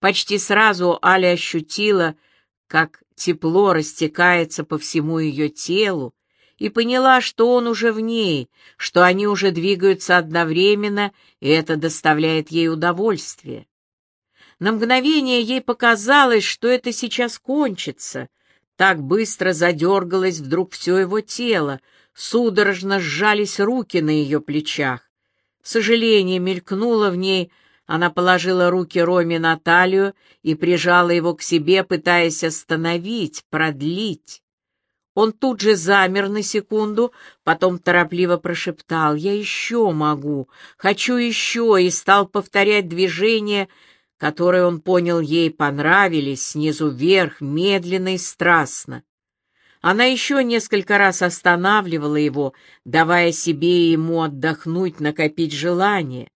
Почти сразу Аля ощутила, как тепло растекается по всему ее телу, и поняла, что он уже в ней, что они уже двигаются одновременно, и это доставляет ей удовольствие. На мгновение ей показалось, что это сейчас кончится. Так быстро задергалось вдруг все его тело, судорожно сжались руки на ее плечах. Сожаление мелькнуло в ней, она положила руки Роме на талию и прижала его к себе, пытаясь остановить, продлить. Он тут же замер на секунду, потом торопливо прошептал «Я еще могу, хочу еще» и стал повторять движения, которые он понял ей понравились, снизу вверх, медленно и страстно. Она еще несколько раз останавливала его, давая себе и ему отдохнуть, накопить желание.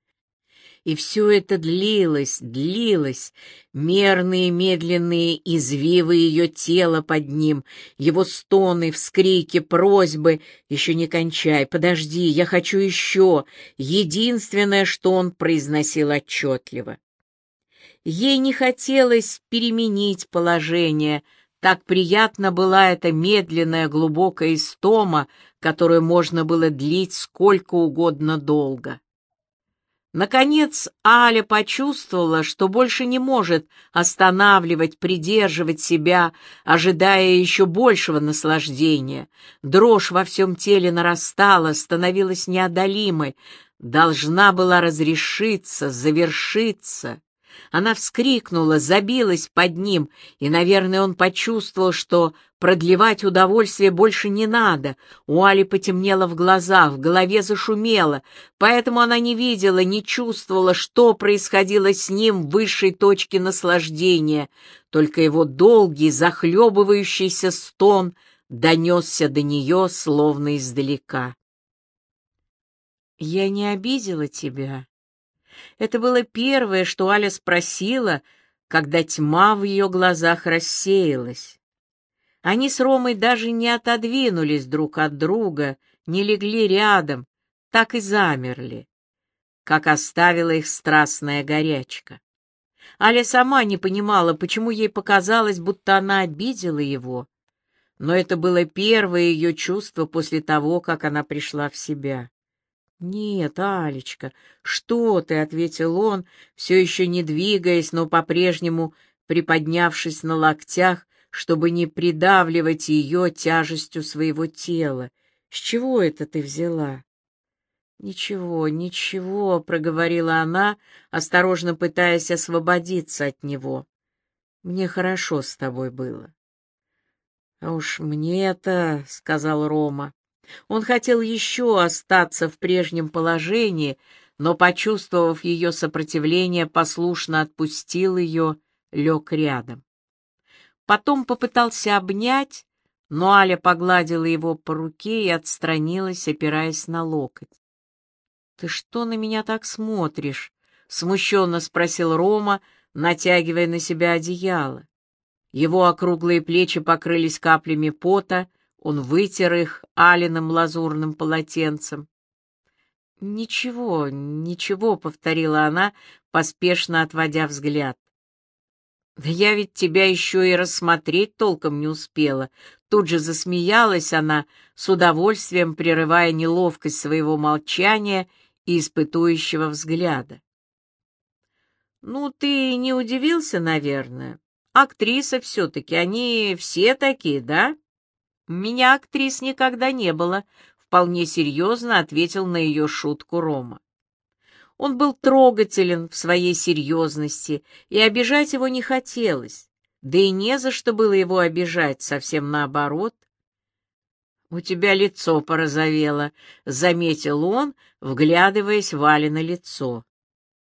И все это длилось, длилось, мерные медленные извивы ее тела под ним, его стоны, вскрики, просьбы. «Еще не кончай, подожди, я хочу еще!» Единственное, что он произносил отчетливо. Ей не хотелось переменить положение, так приятно была эта медленная глубокая истома, которую можно было длить сколько угодно долго. Наконец Аля почувствовала, что больше не может останавливать, придерживать себя, ожидая еще большего наслаждения. Дрожь во всем теле нарастала, становилась неодолимой, должна была разрешиться, завершиться. Она вскрикнула, забилась под ним, и, наверное, он почувствовал, что продлевать удовольствие больше не надо. У Али потемнело в глазах, в голове зашумело, поэтому она не видела, не чувствовала, что происходило с ним в высшей точке наслаждения. Только его долгий, захлебывающийся стон донесся до нее, словно издалека. «Я не обидела тебя», это было первое, что Аля спросила, когда тьма в ее глазах рассеялась. Они с Ромой даже не отодвинулись друг от друга, не легли рядом, так и замерли, как оставила их страстная горячка. Аля сама не понимала, почему ей показалось, будто она обидела его, но это было первое ее чувство после того, как она пришла в себя. «Нет, Алечка, что ты?» — ответил он, все еще не двигаясь, но по-прежнему приподнявшись на локтях, чтобы не придавливать ее тяжестью своего тела. «С чего это ты взяла?» «Ничего, ничего», — проговорила она, осторожно пытаясь освободиться от него. «Мне хорошо с тобой было». «А уж мне-то», — сказал Рома, он хотел еще остаться в прежнем положении, но, почувствовав ее сопротивление, послушно отпустил ее, лег рядом. Потом попытался обнять, но Аля погладила его по руке и отстранилась, опираясь на локоть. — Ты что на меня так смотришь? — смущенно спросил Рома, натягивая на себя одеяло. Его округлые плечи покрылись каплями пота, он вытер их алиным лазурным полотенцем. «Ничего, ничего», — повторила она, поспешно отводя взгляд. «Да я ведь тебя еще и рассмотреть толком не успела». Тут же засмеялась она, с удовольствием прерывая неловкость своего молчания и испытующего взгляда. «Ну, ты не удивился, наверное? Актриса все-таки, они все такие, да?» «Меня актрис никогда не было», — вполне серьезно ответил на ее шутку Рома. Он был трогателен в своей серьезности, и обижать его не хотелось, да и не за что было его обижать, совсем наоборот. «У тебя лицо порозовело», — заметил он, вглядываясь Вале на лицо.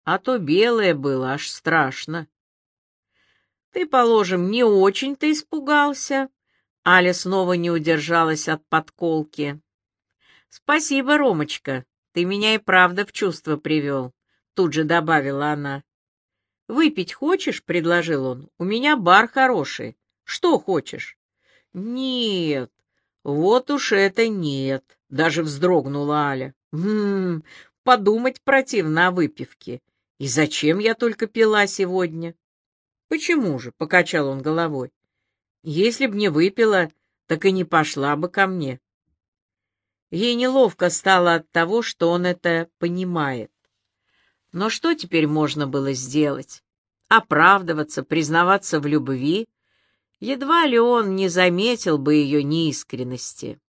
«А то белое было, аж страшно». «Ты, положим, не очень-то испугался», Аля снова не удержалась от подколки. «Спасибо, Ромочка, ты меня и правда в чувство привел», — тут же добавила она. «Выпить хочешь?» — предложил он. «У меня бар хороший. Что хочешь?» «Нет, вот уж это нет», — даже вздрогнула Аля. «М подумать противно о выпивке. И зачем я только пила сегодня?» «Почему же?» — покачал он головой. «Если б не выпила, так и не пошла бы ко мне». Ей неловко стало от того, что он это понимает. Но что теперь можно было сделать? Оправдываться, признаваться в любви? Едва ли он не заметил бы ее неискренности.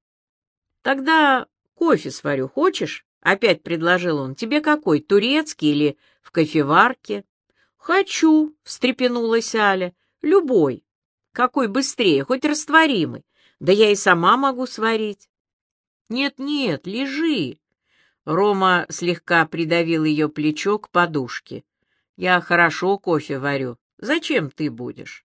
«Тогда кофе сварю, хочешь?» — опять предложил он. «Тебе какой, турецкий или в кофеварке?» «Хочу», — встрепенулась Аля. «Любой. Какой быстрее, хоть растворимый. Да я и сама могу сварить». «Нет-нет, лежи». Рома слегка придавил ее плечо к подушке. «Я хорошо кофе варю. Зачем ты будешь?»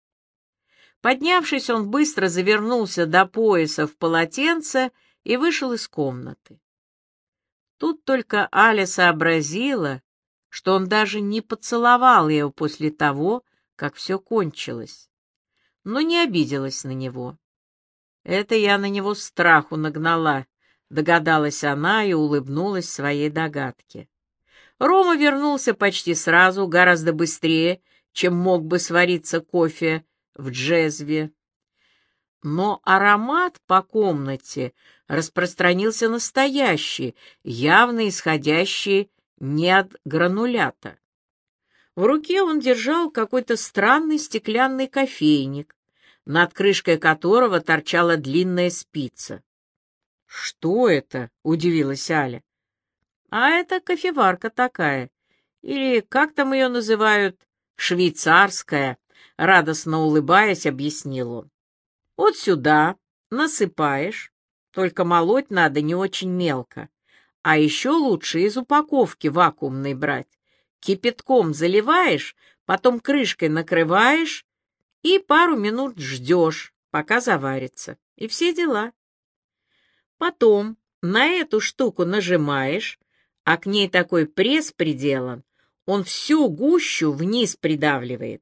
Поднявшись, он быстро завернулся до пояса в полотенце и вышел из комнаты. Тут только Аля сообразила, что он даже не поцеловал ее после того, как все кончилось, но не обиделась на него. Это я на него страху нагнала, догадалась она и улыбнулась своей догадке. Рома вернулся почти сразу, гораздо быстрее, чем мог бы свариться кофе в джезве. Но аромат по комнате распространился настоящий, явно исходящий не от гранулята. В руке он держал какой-то странный стеклянный кофейник, над крышкой которого торчала длинная спица. «Что это?» — удивилась Аля. «А это кофеварка такая. Или, как там ее называют, швейцарская», — радостно улыбаясь, объяснил он. «Вот сюда насыпаешь, только молоть надо не очень мелко. А еще лучше из упаковки вакуумной брать. Кипятком заливаешь, потом крышкой накрываешь и пару минут ждешь, пока заварится. И все дела. Потом на эту штуку нажимаешь, а к ней такой пресс приделан, он всю гущу вниз придавливает.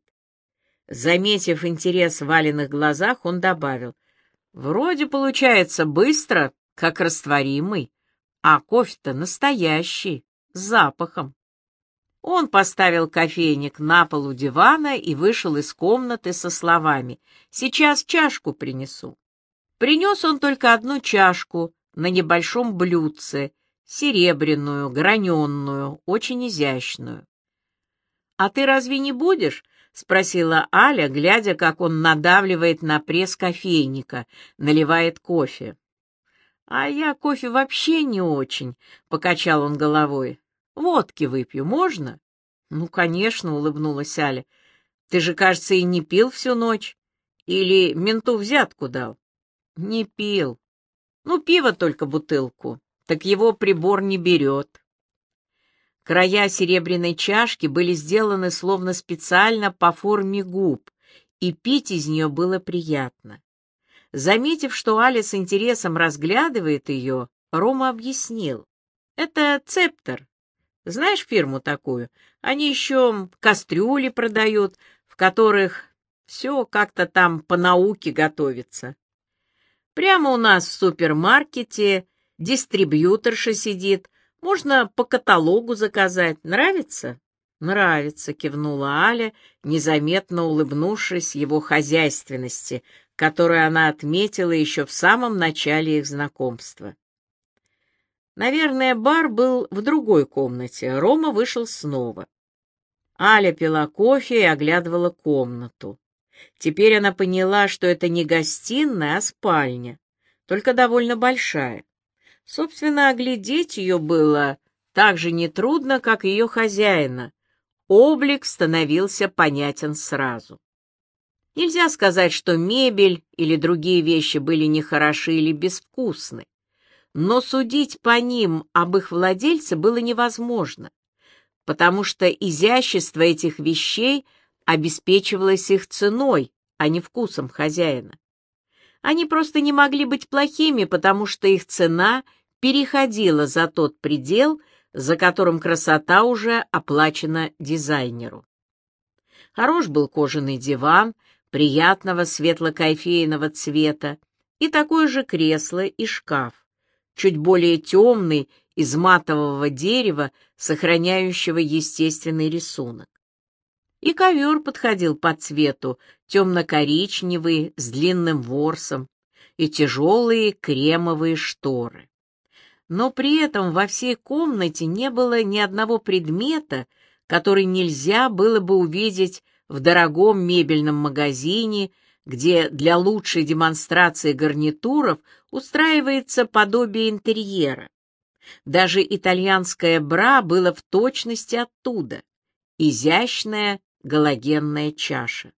Заметив интерес в Валиных глазах, он добавил, «Вроде получается быстро, как растворимый, а кофе-то настоящий, с запахом». Он поставил кофейник на полу дивана и вышел из комнаты со словами «Сейчас чашку принесу». Принес он только одну чашку на небольшом блюдце, серебряную, граненную, очень изящную. «А ты разве не будешь?» — спросила Аля, глядя, как он надавливает на пресс кофейника, наливает кофе. «А я кофе вообще не очень», — покачал он головой. «Водки выпью, можно?» «Ну, конечно», — улыбнулась Аля. «Ты же, кажется, и не пил всю ночь. Или менту взятку дал?» «Не пил. Ну, пиво только бутылку. Так его прибор не берет». Края серебряной чашки были сделаны словно специально по форме губ, и пить из нее было приятно. Заметив, что Аля с интересом разглядывает ее, Рома объяснил. «Это цептор. Знаешь фирму такую? Они еще кастрюли продают, в которых все как-то там по науке готовится. Прямо у нас в супермаркете дистрибьюторша сидит, можно по каталогу заказать. Нравится? Нравится, кивнула Аля, незаметно улыбнувшись его хозяйственности, которую она отметила еще в самом начале их знакомства. Наверное, бар был в другой комнате. Рома вышел снова. Аля пила кофе и оглядывала комнату. Теперь она поняла, что это не гостиная, а спальня, только довольно большая. Собственно, оглядеть ее было так же нетрудно, как ее хозяина. Облик становился понятен сразу. Нельзя сказать, что мебель или другие вещи были нехороши или безвкусны, но судить по ним об их владельце было невозможно, потому что изящество этих вещей обеспечивалось их ценой, а не вкусом хозяина. Они просто не могли быть плохими, потому что их цена переходила за тот предел, за которым красота уже оплачена дизайнеру. Хорош был кожаный диван, приятного светло-кофейного цвета, и такое же кресло и шкаф, чуть более темный, из матового дерева, сохраняющего естественный рисунок. И ковер подходил по цвету, темно-коричневый, с длинным ворсом, и тяжелые кремовые шторы. Но при этом во всей комнате не было ни одного предмета, который нельзя было бы увидеть в дорогом мебельном магазине, где для лучшей демонстрации гарнитуров устраивается подобие интерьера. Даже итальянское бра было в точности оттуда. Изящная галогенная чаша.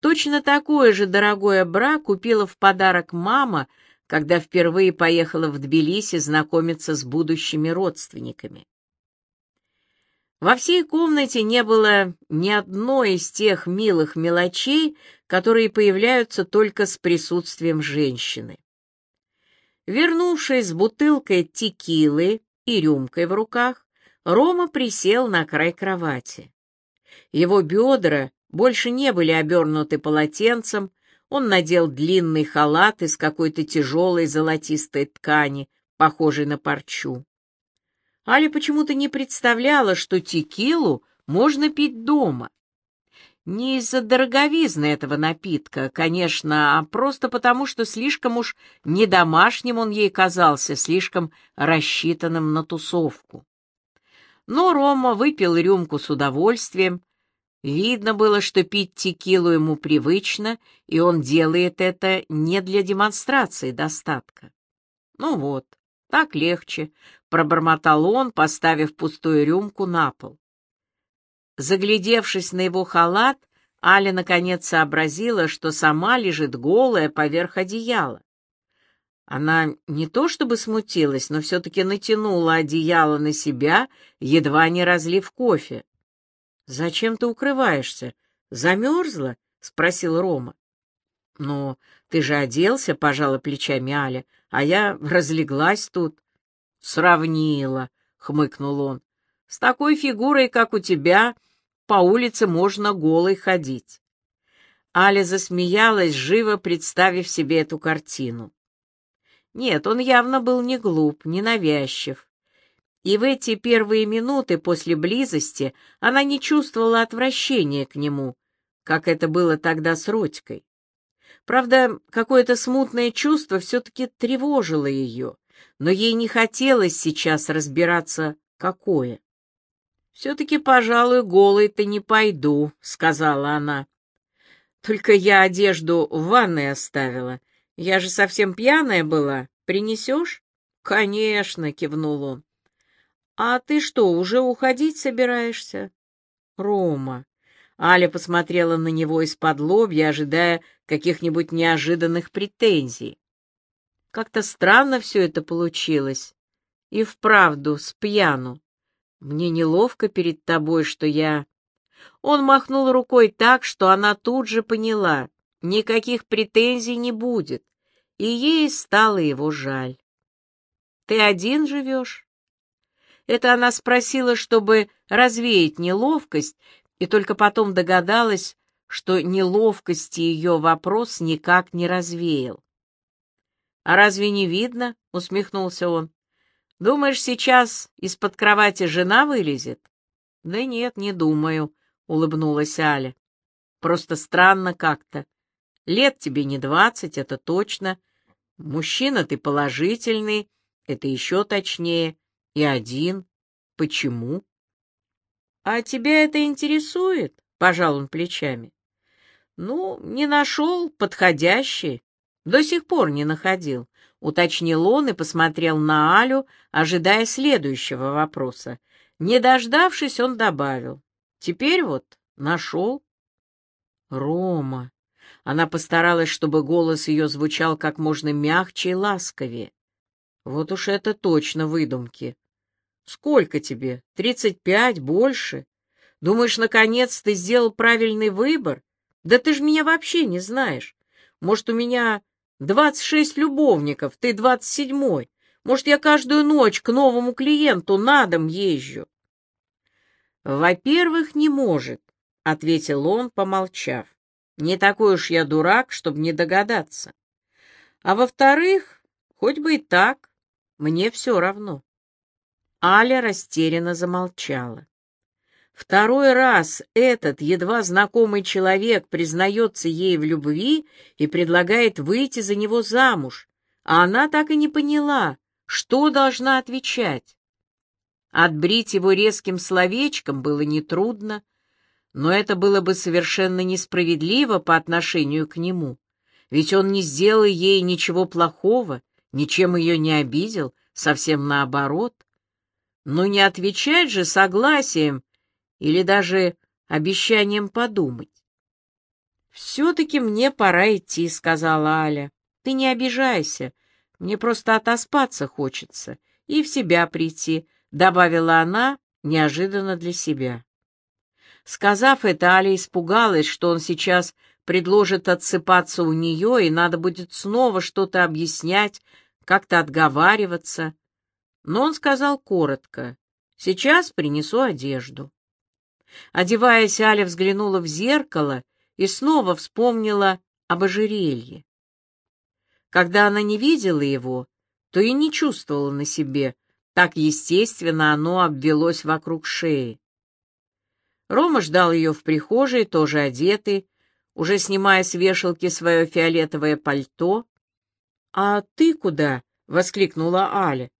Точно такое же дорогое бра купила в подарок мама, когда впервые поехала в Тбилиси знакомиться с будущими родственниками. Во всей комнате не было ни одной из тех милых мелочей, которые появляются только с присутствием женщины. Вернувшись с бутылкой текилы и рюмкой в руках, Рома присел на край кровати. Его бедра больше не были обернуты полотенцем, он надел длинный халат из какой-то тяжелой золотистой ткани, похожей на парчу. Аля почему-то не представляла, что текилу можно пить дома. Не из-за дороговизны этого напитка, конечно, а просто потому, что слишком уж недомашним он ей казался, слишком рассчитанным на тусовку. Но Рома выпил рюмку с удовольствием. Видно было, что пить текилу ему привычно, и он делает это не для демонстрации достатка. Ну вот, так легче, — пробормотал он, поставив пустую рюмку на пол. Заглядевшись на его халат, Аля наконец сообразила, что сама лежит голая поверх одеяла. Она не то чтобы смутилась, но все-таки натянула одеяло на себя, едва не разлив кофе. — Зачем ты укрываешься? Замерзла? — спросил Рома. — Ну, ты же оделся, — пожала плечами Аля, — а я разлеглась тут. — Сравнила, — хмыкнул он. — С такой фигурой, как у тебя, по улице можно голой ходить. Аля засмеялась, живо представив себе эту картину. Нет, он явно был не глуп, не навязчив. И в эти первые минуты после близости она не чувствовала отвращения к нему, как это было тогда с Родькой. Правда, какое-то смутное чувство все-таки тревожило ее, но ей не хотелось сейчас разбираться, какое. «Все-таки, пожалуй, голой-то не пойду», — сказала она. «Только я одежду в ванной оставила, я же совсем пьяная была. Принесешь? Конечно, кивнул он. А ты что, уже уходить собираешься? Рома. Аля посмотрела на него из-под лобья, ожидая каких-нибудь неожиданных претензий. Как-то странно все это получилось. И вправду, с пьяну. Мне неловко перед тобой, что я... Он махнул рукой так, что она тут же поняла. Никаких претензий не будет и ей стало его жаль. «Ты один живешь?» Это она спросила, чтобы развеять неловкость, и только потом догадалась, что неловкости ее вопрос никак не развеял. «А разве не видно?» — усмехнулся он. «Думаешь, сейчас из-под кровати жена вылезет?» «Да нет, не думаю», — улыбнулась Аля. «Просто странно как-то. Лет тебе не двадцать, это точно, Мужчина ты положительный, это еще точнее, и один. Почему? А тебя это интересует? Пожал он плечами. Ну, не нашел подходящий. До сих пор не находил. Уточнил он и посмотрел на Алю, ожидая следующего вопроса. Не дождавшись, он добавил. Теперь вот нашел. Рома, она постаралась, чтобы голос ее звучал как можно мягче и ласковее. Вот уж это точно выдумки. Сколько тебе? Тридцать пять? Больше? Думаешь, наконец ты сделал правильный выбор? Да ты ж меня вообще не знаешь. Может, у меня двадцать шесть любовников, ты двадцать седьмой. Может, я каждую ночь к новому клиенту на дом езжу? Во-первых, не может, — ответил он, помолчав. Не такой уж я дурак, чтобы не догадаться. А во-вторых, хоть бы и так, мне все равно. Аля растерянно замолчала. Второй раз этот едва знакомый человек признается ей в любви и предлагает выйти за него замуж, а она так и не поняла, что должна отвечать. Отбрить его резким словечком было нетрудно, но это было бы совершенно несправедливо по отношению к нему, ведь он не сделал ей ничего плохого, ничем ее не обидел, совсем наоборот. Но не отвечать же согласием или даже обещанием подумать. «Все-таки мне пора идти», — сказала Аля. «Ты не обижайся, мне просто отоспаться хочется и в себя прийти», — добавила она неожиданно для себя. Сказав это, Аля испугалась, что он сейчас предложит отсыпаться у нее, и надо будет снова что-то объяснять, как-то отговариваться. Но он сказал коротко, «Сейчас принесу одежду». Одеваясь, Аля взглянула в зеркало и снова вспомнила об ожерелье. Когда она не видела его, то и не чувствовала на себе, так естественно оно обвелось вокруг шеи. Рома ждал ее в прихожей, тоже одетый, уже снимая с вешалки свое фиолетовое пальто. «А ты куда?» — воскликнула Аля.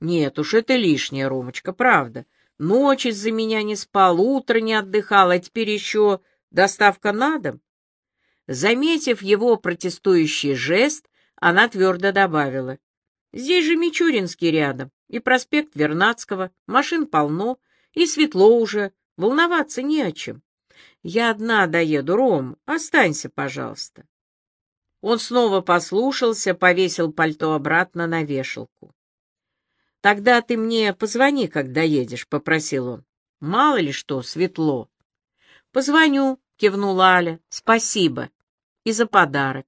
«Нет уж, это лишнее, Ромочка, правда. Ночь из-за меня не спал, утро не отдыхал, а теперь еще доставка на дом». Заметив его протестующий жест, она твердо добавила. «Здесь же Мичуринский рядом, и проспект Вернадского, машин полно, и светло уже, волноваться не о чем. Я одна доеду, Ром, останься, пожалуйста». Он снова послушался, повесил пальто обратно на вешалку. «Тогда ты мне позвони, когда едешь», — попросил он. «Мало ли что, светло». «Позвоню», — кивнула Аля. «Спасибо. И за подарок».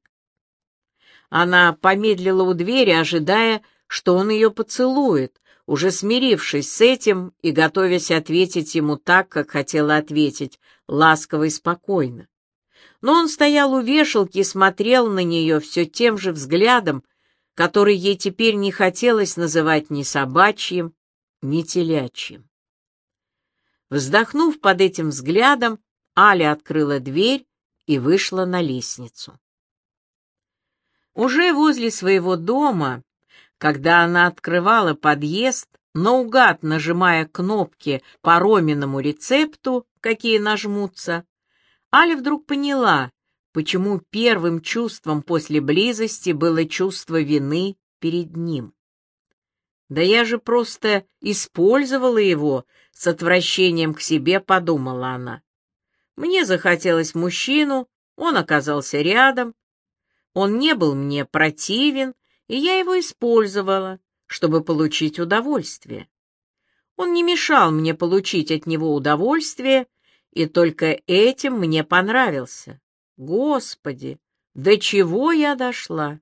Она помедлила у двери, ожидая, что он ее поцелует, уже смирившись с этим и готовясь ответить ему так, как хотела ответить, ласково и спокойно. Но он стоял у вешалки и смотрел на нее все тем же взглядом, который ей теперь не хотелось называть ни собачьим, ни телячьим. Вздохнув под этим взглядом, Аля открыла дверь и вышла на лестницу. Уже возле своего дома, когда она открывала подъезд, наугад нажимая кнопки по Роминому рецепту, какие нажмутся, Аля вдруг поняла, почему первым чувством после близости было чувство вины перед ним. Да я же просто использовала его, с отвращением к себе подумала она. Мне захотелось мужчину, он оказался рядом, он не был мне противен, и я его использовала, чтобы получить удовольствие. Он не мешал мне получить от него удовольствие, и только этим мне понравился. Господи, до чего я дошла?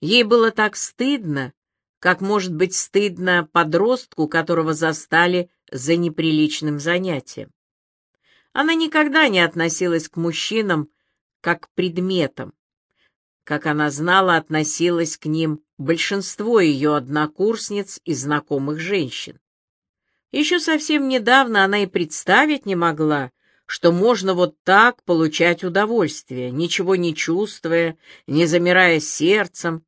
Ей было так стыдно, как может быть стыдно подростку, которого застали за неприличным занятием. Она никогда не относилась к мужчинам как к предметам. Как она знала, относилась к ним большинство ее однокурсниц и знакомых женщин. Еще совсем недавно она и представить не могла, что можно вот так получать удовольствие, ничего не чувствуя, не замирая сердцем.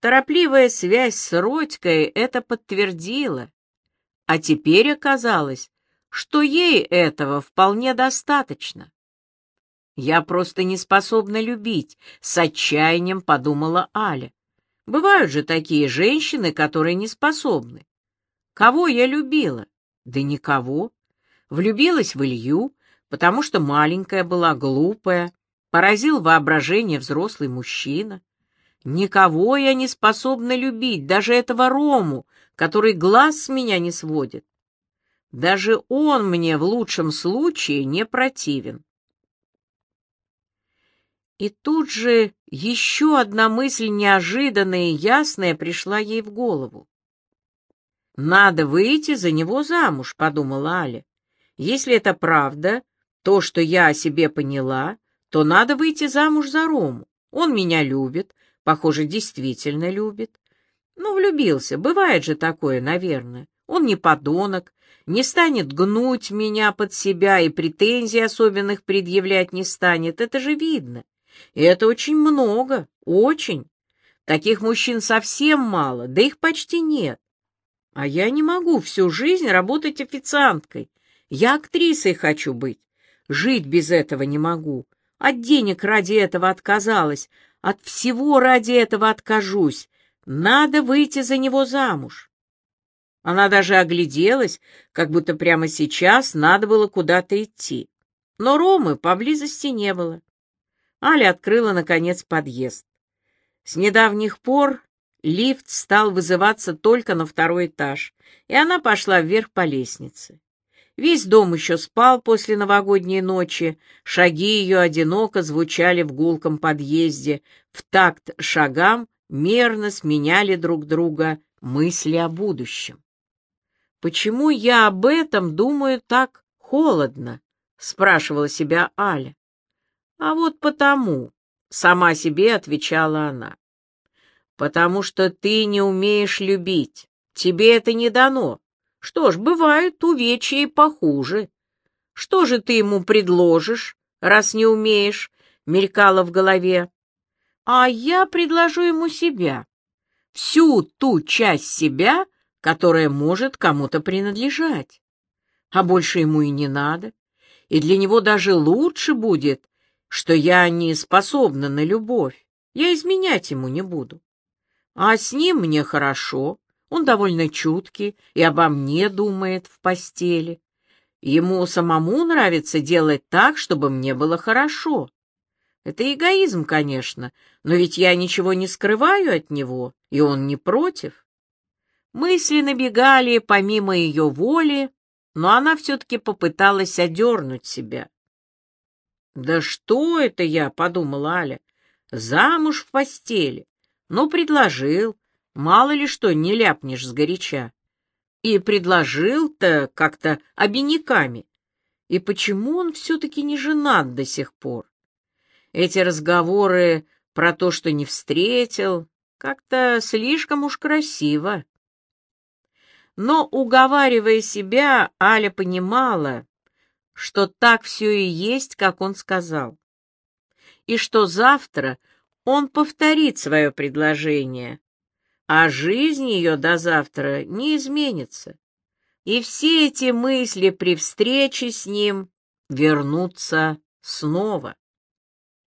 Торопливая связь с Родькой это подтвердила. А теперь оказалось, что ей этого вполне достаточно. «Я просто не способна любить», — с отчаянием подумала Аля. «Бывают же такие женщины, которые не способны. Кого я любила? Да никого. Влюбилась в Илью, потому что маленькая была, глупая, поразил воображение взрослый мужчина. Никого я не способна любить, даже этого Рому, который глаз с меня не сводит. Даже он мне в лучшем случае не противен. И тут же еще одна мысль неожиданная и ясная пришла ей в голову. «Надо выйти за него замуж», — подумала Аля. «Если это правда, то, что я о себе поняла, то надо выйти замуж за Рому. Он меня любит, похоже, действительно любит. Ну, влюбился, бывает же такое, наверное. Он не подонок, не станет гнуть меня под себя и претензий особенных предъявлять не станет, это же видно. И это очень много, очень. Таких мужчин совсем мало, да их почти нет. А я не могу всю жизнь работать официанткой. Я актрисой хочу быть. Жить без этого не могу. От денег ради этого отказалась, от всего ради этого откажусь. Надо выйти за него замуж. Она даже огляделась, как будто прямо сейчас надо было куда-то идти. Но Ромы поблизости не было. Аля открыла, наконец, подъезд. С недавних пор лифт стал вызываться только на второй этаж, и она пошла вверх по лестнице. Весь дом еще спал после новогодней ночи, шаги ее одиноко звучали в гулком подъезде, в такт шагам мерно сменяли друг друга мысли о будущем. «Почему я об этом думаю так холодно?» — спрашивала себя Аля. «А вот потому», — сама себе отвечала она. «Потому что ты не умеешь любить, тебе это не дано. Что ж, бывают увечья и похуже. Что же ты ему предложишь, раз не умеешь?» — мелькало в голове. «А я предложу ему себя, всю ту часть себя, которое может кому-то принадлежать. А больше ему и не надо. И для него даже лучше будет, что я не способна на любовь. Я изменять ему не буду. А с ним мне хорошо, он довольно чуткий и обо мне думает в постели. Ему самому нравится делать так, чтобы мне было хорошо. Это эгоизм, конечно, но ведь я ничего не скрываю от него, и он не против. Мысли набегали помимо ее воли, но она все-таки попыталась одернуть себя. «Да что это я?» — подумала Аля. «Замуж в постели. Ну, предложил. Мало ли что не ляпнешь сгоряча. И предложил-то как-то обиняками. И почему он все-таки не женат до сих пор? Эти разговоры про то, что не встретил, как-то слишком уж красиво. Но, уговаривая себя, Аля понимала, что так все и есть, как он сказал, и что завтра он повторит свое предложение, а жизнь ее до завтра не изменится, и все эти мысли при встрече с ним вернутся снова.